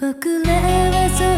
僕らはそう